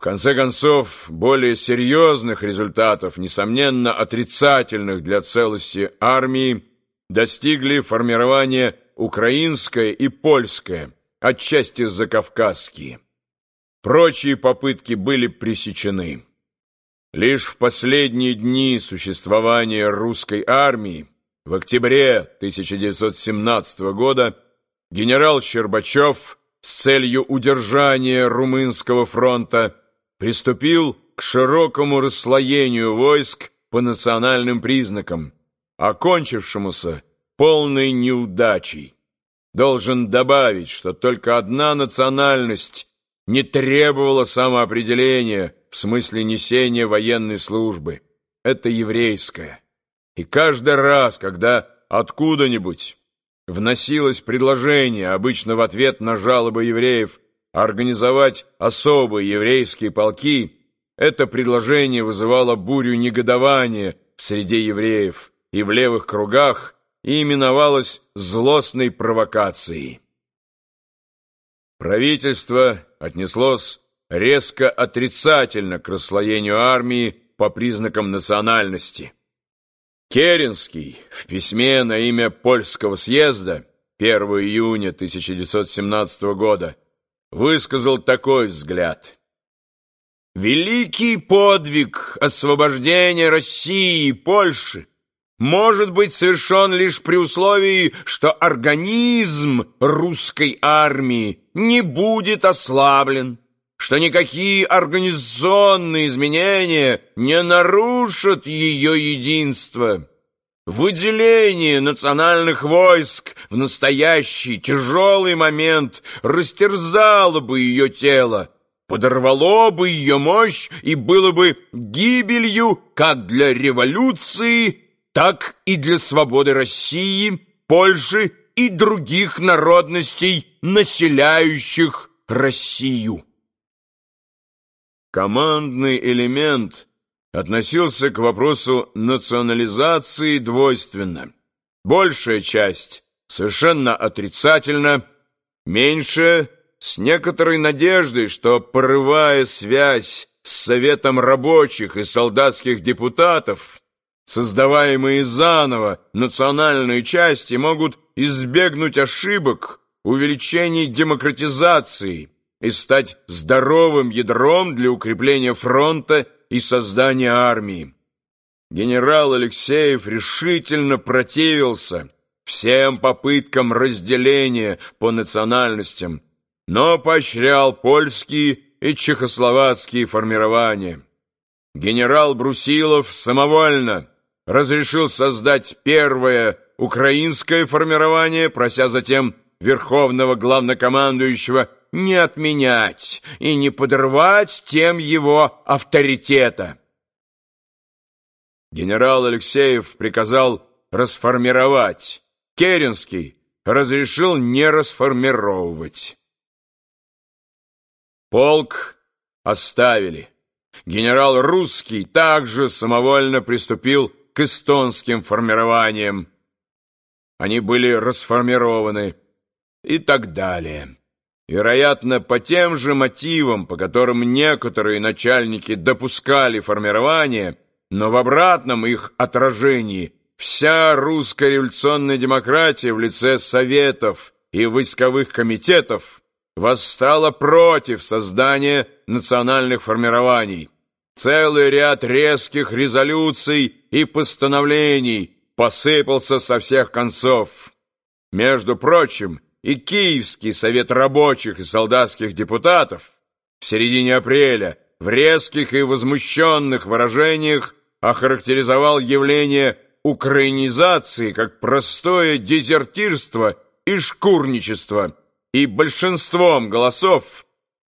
Конце концов, более серьезных результатов, несомненно отрицательных для целости армии, достигли формирования украинское и польское, отчасти закавказские. Прочие попытки были пресечены. Лишь в последние дни существования русской армии, в октябре 1917 года, генерал Щербачев с целью удержания Румынского фронта приступил к широкому расслоению войск по национальным признакам, окончившемуся полной неудачей. Должен добавить, что только одна национальность не требовала самоопределения в смысле несения военной службы. Это еврейская. И каждый раз, когда откуда-нибудь вносилось предложение, обычно в ответ на жалобы евреев, организовать особые еврейские полки, это предложение вызывало бурю негодования в среде евреев и в левых кругах и именовалось злостной провокацией. Правительство отнеслось резко отрицательно к расслоению армии по признакам национальности. Керенский в письме на имя Польского съезда 1 июня 1917 года высказал такой взгляд. «Великий подвиг освобождения России и Польши может быть совершен лишь при условии, что организм русской армии не будет ослаблен, что никакие организационные изменения не нарушат ее единство. Выделение национальных войск в настоящий тяжелый момент растерзало бы ее тело, подорвало бы ее мощь и было бы гибелью как для революции, так и для свободы России, Польши и других народностей, населяющих Россию. Командный элемент относился к вопросу национализации двойственно. Большая часть совершенно отрицательно, меньшая с некоторой надеждой, что, порывая связь с Советом рабочих и солдатских депутатов, создаваемые заново национальные части могут избегнуть ошибок, увеличений демократизации и стать здоровым ядром для укрепления фронта и создания армии. Генерал Алексеев решительно противился всем попыткам разделения по национальностям, но поощрял польские и чехословацкие формирования. Генерал Брусилов самовольно разрешил создать первое украинское формирование, прося затем верховного главнокомандующего не отменять и не подрывать тем его авторитета. Генерал Алексеев приказал расформировать. Керенский разрешил не расформировывать. Полк оставили. Генерал Русский также самовольно приступил к эстонским формированиям. Они были расформированы и так далее. Вероятно, по тем же мотивам, по которым некоторые начальники допускали формирование, но в обратном их отражении вся русская революционная демократия в лице советов и войсковых комитетов восстала против создания национальных формирований. Целый ряд резких резолюций и постановлений посыпался со всех концов. Между прочим, и Киевский совет рабочих и солдатских депутатов в середине апреля в резких и возмущенных выражениях охарактеризовал явление украинизации как простое дезертирство и шкурничество, и большинством голосов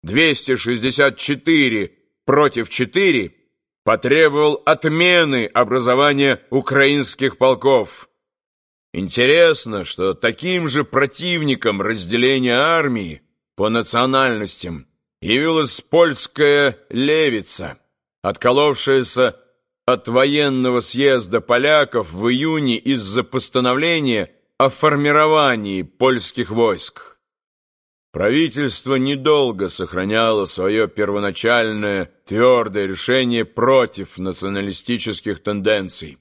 264 против 4 потребовал отмены образования украинских полков. Интересно, что таким же противником разделения армии по национальностям явилась польская левица, отколовшаяся от военного съезда поляков в июне из-за постановления о формировании польских войск. правительство недолго сохраняло свое первоначальное твердое решение против националистических тенденций.